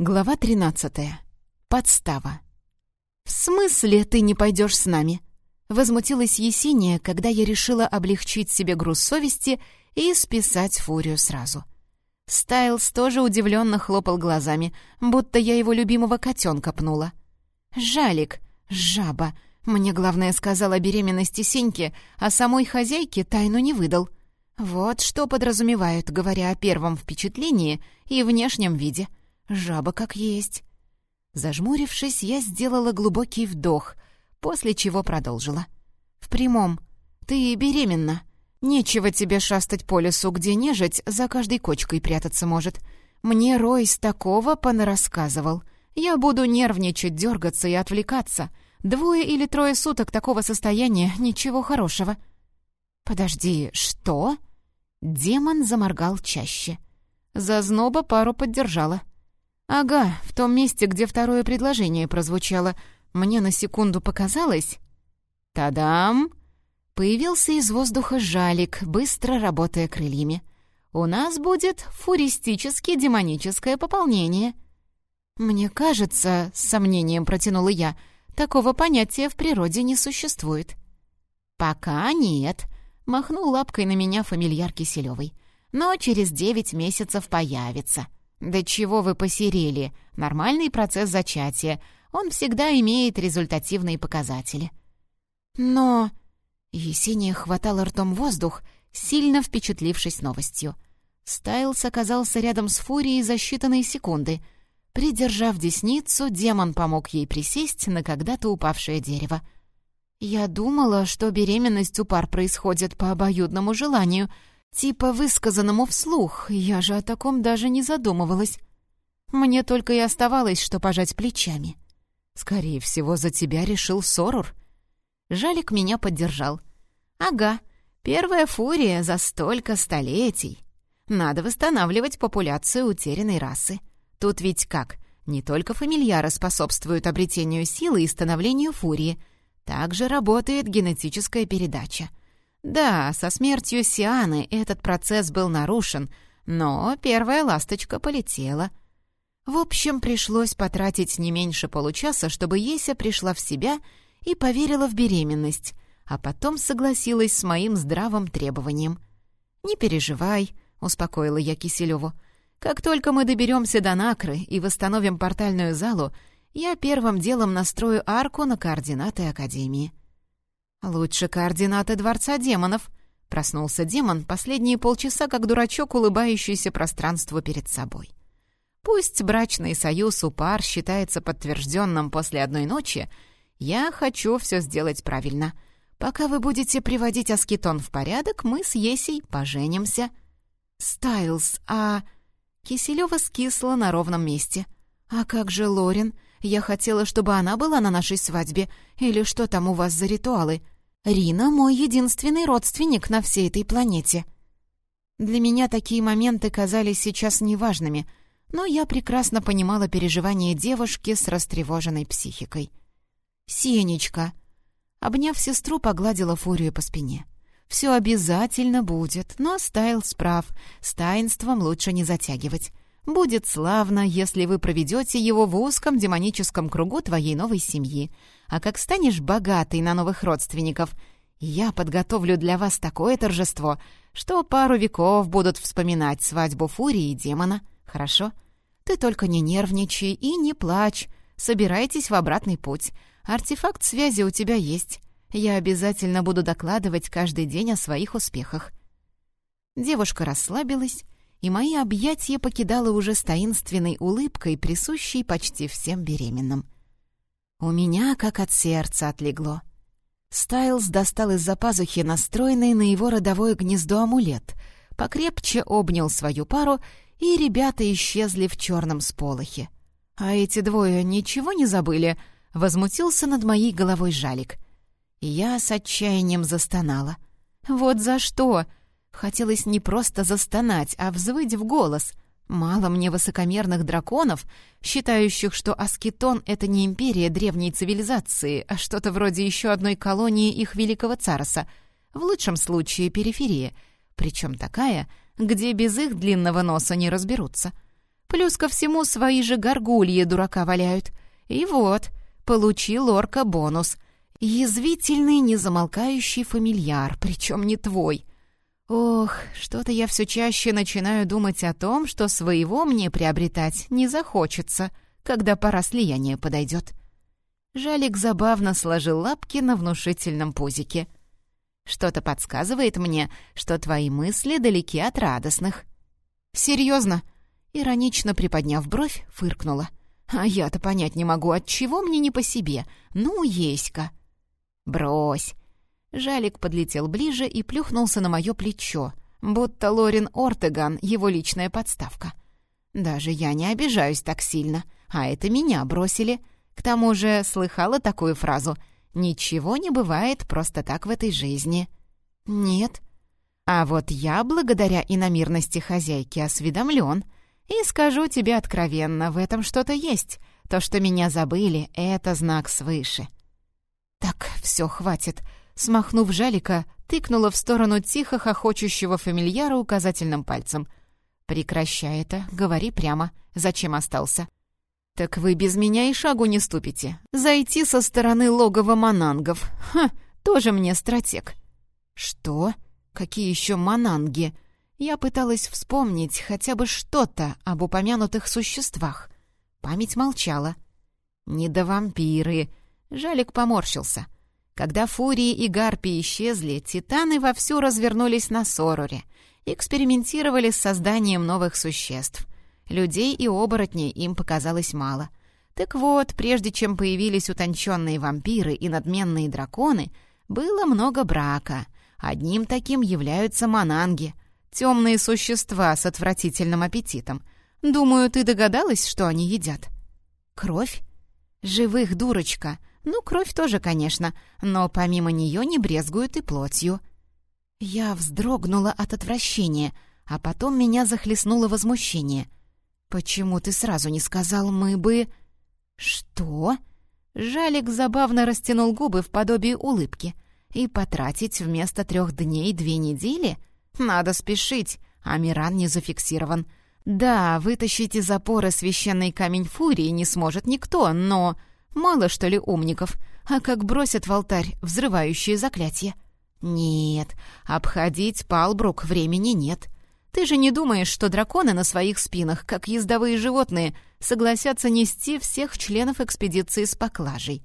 Глава 13. Подстава. «В смысле ты не пойдешь с нами?» Возмутилась Есения, когда я решила облегчить себе груз совести и списать фурию сразу. Стайлс тоже удивленно хлопал глазами, будто я его любимого котенка пнула. «Жалик, жаба!» Мне, главное, сказал о беременности Сеньки, а самой хозяйке тайну не выдал. Вот что подразумевают, говоря о первом впечатлении и внешнем виде — Жаба как есть. Зажмурившись, я сделала глубокий вдох, после чего продолжила. «В прямом. Ты беременна. Нечего тебе шастать по лесу, где нежить за каждой кочкой прятаться может. Мне Ройс такого понарассказывал. Я буду нервничать, дергаться и отвлекаться. Двое или трое суток такого состояния — ничего хорошего». «Подожди, что?» Демон заморгал чаще. Зазноба пару поддержала. «Ага, в том месте, где второе предложение прозвучало. Мне на секунду показалось...» «Та-дам!» Появился из воздуха жалик, быстро работая крыльями. «У нас будет фуристически-демоническое пополнение». «Мне кажется, — с сомнением протянула я, — такого понятия в природе не существует». «Пока нет», — махнул лапкой на меня фамильяр Киселёвой. «Но через девять месяцев появится». «Да чего вы посерели? Нормальный процесс зачатия. Он всегда имеет результативные показатели». «Но...» Есения хватала ртом воздух, сильно впечатлившись новостью. Стайлс оказался рядом с Фурией за считанные секунды. Придержав десницу, демон помог ей присесть на когда-то упавшее дерево. «Я думала, что беременность у пар происходит по обоюдному желанию», Типа высказанному вслух, я же о таком даже не задумывалась. Мне только и оставалось, что пожать плечами. Скорее всего, за тебя решил Сорур. Жалик меня поддержал. Ага, первая фурия за столько столетий. Надо восстанавливать популяцию утерянной расы. Тут ведь как, не только фамильяры способствуют обретению силы и становлению фурии, также работает генетическая передача. Да, со смертью Сианы этот процесс был нарушен, но первая ласточка полетела. В общем, пришлось потратить не меньше получаса, чтобы Еся пришла в себя и поверила в беременность, а потом согласилась с моим здравым требованием. «Не переживай», — успокоила я Киселеву. «Как только мы доберемся до Накры и восстановим портальную залу, я первым делом настрою арку на координаты Академии». «Лучше координаты Дворца демонов», — проснулся демон последние полчаса, как дурачок, улыбающийся пространству перед собой. «Пусть брачный союз у пар считается подтвержденным после одной ночи, я хочу все сделать правильно. Пока вы будете приводить Аскетон в порядок, мы с Есей поженимся». «Стайлз, а...» Киселева скисла на ровном месте. «А как же Лорин? Я хотела, чтобы она была на нашей свадьбе. Или что там у вас за ритуалы? Рина — мой единственный родственник на всей этой планете». Для меня такие моменты казались сейчас неважными, но я прекрасно понимала переживания девушки с растревоженной психикой. «Сенечка!» Обняв сестру, погладила Фурию по спине. «Все обязательно будет, но Стайл справ, с таинством лучше не затягивать. Будет славно, если вы проведете его в узком демоническом кругу твоей новой семьи. А как станешь богатой на новых родственников, я подготовлю для вас такое торжество, что пару веков будут вспоминать свадьбу Фурии и демона. Хорошо? Ты только не нервничай и не плачь. Собирайтесь в обратный путь. Артефакт связи у тебя есть. Я обязательно буду докладывать каждый день о своих успехах». Девушка расслабилась, и мои объятия покидала уже с таинственной улыбкой, присущей почти всем беременным. У меня как от сердца отлегло. Стайлз достал из-за пазухи настроенный на его родовое гнездо амулет, покрепче обнял свою пару, и ребята исчезли в черном сполохе. «А эти двое ничего не забыли?» — возмутился над моей головой жалик. Я с отчаянием застонала. «Вот за что!» Хотелось не просто застонать, а взвыть в голос. Мало мне высокомерных драконов, считающих, что Аскетон — это не империя древней цивилизации, а что-то вроде еще одной колонии их великого царса, в лучшем случае периферия, причем такая, где без их длинного носа не разберутся. Плюс ко всему свои же горгульи дурака валяют. И вот, получил орка бонус. Язвительный, незамолкающий фамильяр, причем не твой. Ох, что-то я все чаще начинаю думать о том, что своего мне приобретать не захочется, когда пора слияния подойдет. Жалик забавно сложил лапки на внушительном пузике. «Что-то подсказывает мне, что твои мысли далеки от радостных». «Серьезно?» — иронично приподняв бровь, фыркнула. «А я-то понять не могу, от чего мне не по себе. Ну, есть-ка». «Брось!» Жалик подлетел ближе и плюхнулся на мое плечо, будто Лорин Ортеган — его личная подставка. «Даже я не обижаюсь так сильно, а это меня бросили». К тому же слыхала такую фразу «Ничего не бывает просто так в этой жизни». «Нет». А вот я, благодаря иномирности хозяйки, осведомлен. И скажу тебе откровенно, в этом что-то есть. То, что меня забыли, — это знак свыше. Так, все, хватит. Смахнув жалика, тыкнула в сторону тихо хохочущего фамильяра указательным пальцем. «Прекращай это, говори прямо. Зачем остался?» «Так вы без меня и шагу не ступите. Зайти со стороны логова манангов. Ха, тоже мне стратег». «Что? Какие еще мананги?» Я пыталась вспомнить хотя бы что-то об упомянутых существах. Память молчала. «Не до вампиры». Жалик поморщился. Когда фурии и гарпии исчезли, титаны вовсю развернулись на Сороре, экспериментировали с созданием новых существ — Людей и оборотней им показалось мало. Так вот, прежде чем появились утонченные вампиры и надменные драконы, было много брака. Одним таким являются мананги, темные существа с отвратительным аппетитом. Думаю, ты догадалась, что они едят? Кровь? Живых, дурочка. Ну, кровь тоже, конечно, но помимо нее не брезгуют и плотью. Я вздрогнула от отвращения, а потом меня захлестнуло возмущение — «Почему ты сразу не сказал, мы бы...» «Что?» Жалик забавно растянул губы в подобии улыбки. «И потратить вместо трех дней две недели? Надо спешить, а Миран не зафиксирован. Да, вытащить из опоры священный камень фурии не сможет никто, но... Мало, что ли, умников. А как бросят в алтарь взрывающие заклятия? Нет, обходить Палбрук времени нет. Ты же не думаешь, что драконы на своих спинах, как ездовые животные, согласятся нести всех членов экспедиции с поклажей?»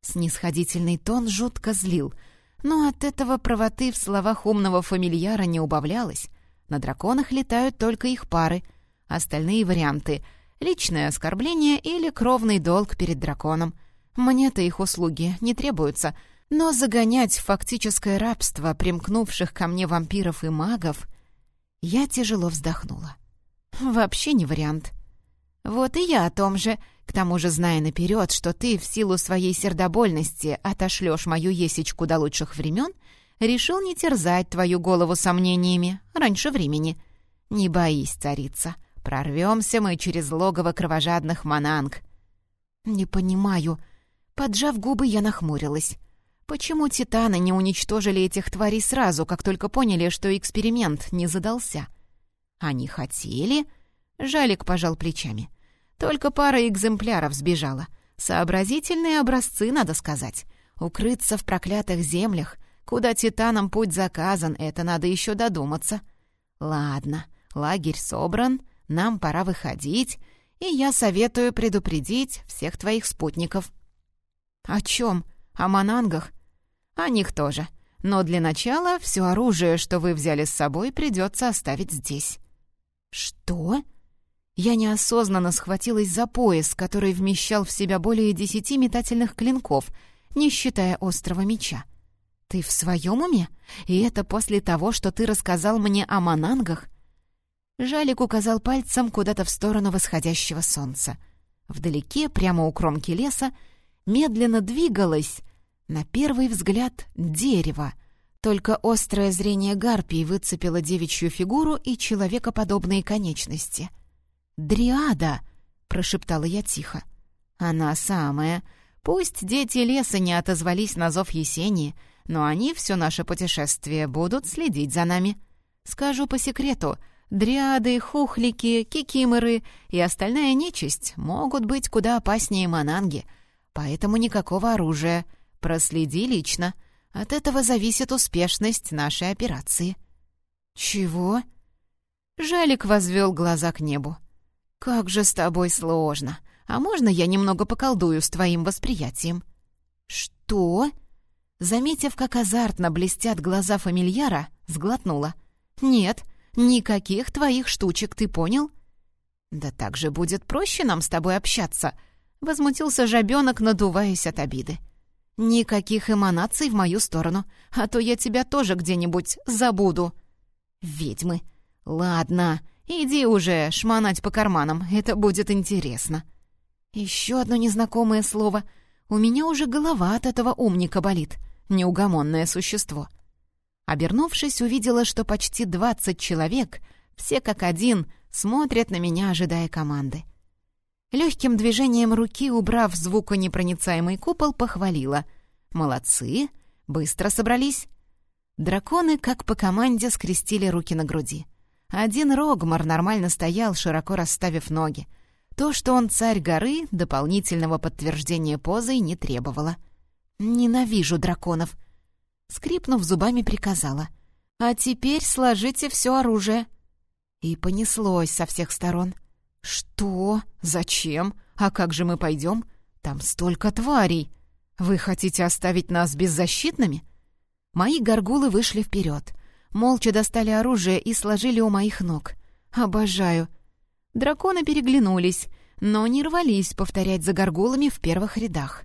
Снисходительный тон жутко злил, но от этого правоты в словах умного фамильяра не убавлялось. На драконах летают только их пары. Остальные варианты — личное оскорбление или кровный долг перед драконом. Мне-то их услуги не требуются, но загонять в фактическое рабство примкнувших ко мне вампиров и магов я тяжело вздохнула. «Вообще не вариант». «Вот и я о том же, к тому же зная наперед, что ты в силу своей сердобольности отошлешь мою есечку до лучших времен, решил не терзать твою голову сомнениями раньше времени. Не боись, царица, прорвемся мы через логово кровожадных мананг». «Не понимаю». Поджав губы, я нахмурилась. Почему титаны не уничтожили этих тварей сразу, как только поняли, что эксперимент не задался? Они хотели? Жалик пожал плечами. Только пара экземпляров сбежала. Сообразительные образцы, надо сказать. Укрыться в проклятых землях, куда титанам путь заказан, это надо еще додуматься. Ладно, лагерь собран, нам пора выходить, и я советую предупредить всех твоих спутников. О чем? О манангах? О них тоже. Но для начала все оружие, что вы взяли с собой, придется оставить здесь». «Что?» Я неосознанно схватилась за пояс, который вмещал в себя более десяти метательных клинков, не считая острого меча. «Ты в своем уме? И это после того, что ты рассказал мне о манангах?» Жалик указал пальцем куда-то в сторону восходящего солнца. Вдалеке, прямо у кромки леса, медленно двигалась на первый взгляд — дерево. Только острое зрение гарпии выцепило девичью фигуру и человекоподобные конечности. «Дриада!» — прошептала я тихо. «Она самая. Пусть дети леса не отозвались на зов Есении, но они все наше путешествие будут следить за нами. Скажу по секрету, Дриады, хухлики, кикиморы и остальная нечисть могут быть куда опаснее мананги, поэтому никакого оружия. Проследи лично. От этого зависит успешность нашей операции». «Чего?» Жалик возвел глаза к небу. «Как же с тобой сложно. А можно я немного поколдую с твоим восприятием?» «Что?» Заметив, как азартно блестят глаза фамильяра, сглотнула. «Нет, никаких твоих штучек, ты понял?» «Да так же будет проще нам с тобой общаться», — возмутился жабенок, надуваясь от обиды. «Никаких эманаций в мою сторону, а то я тебя тоже где-нибудь забуду». «Ведьмы! Ладно, иди уже шмонать по карманам, это будет интересно». Еще одно незнакомое слово. У меня уже голова от этого умника болит неугомонное существо. Обернувшись, увидела, что почти двадцать человек, все как один, смотрят на меня, ожидая команды. Легким движением руки, убрав звуконепроницаемый купол, похвалила. «Молодцы! Быстро собрались!» Драконы, как по команде, скрестили руки на груди. Один Рогмар нормально стоял, широко расставив ноги. То, что он царь горы, дополнительного подтверждения позой не требовало. «Ненавижу драконов!» Скрипнув зубами, приказала. «А теперь сложите все оружие!» И понеслось со всех сторон. «Что? Зачем? А как же мы пойдем? Там столько тварей! Вы хотите оставить нас беззащитными?» Мои горгулы вышли вперед, молча достали оружие и сложили у моих ног. «Обожаю!» Драконы переглянулись, но не рвались повторять за горгулами в первых рядах.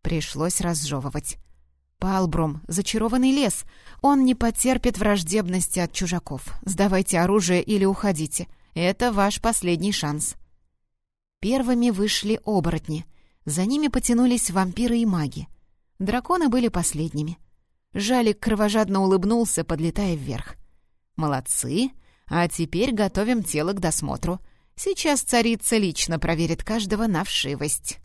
Пришлось разжевывать. «Палбрум, зачарованный лес. Он не потерпит враждебности от чужаков. Сдавайте оружие или уходите. Это ваш последний шанс». Первыми вышли оборотни. За ними потянулись вампиры и маги. Драконы были последними. Жалик кровожадно улыбнулся, подлетая вверх. «Молодцы! А теперь готовим тело к досмотру. Сейчас царица лично проверит каждого на вшивость».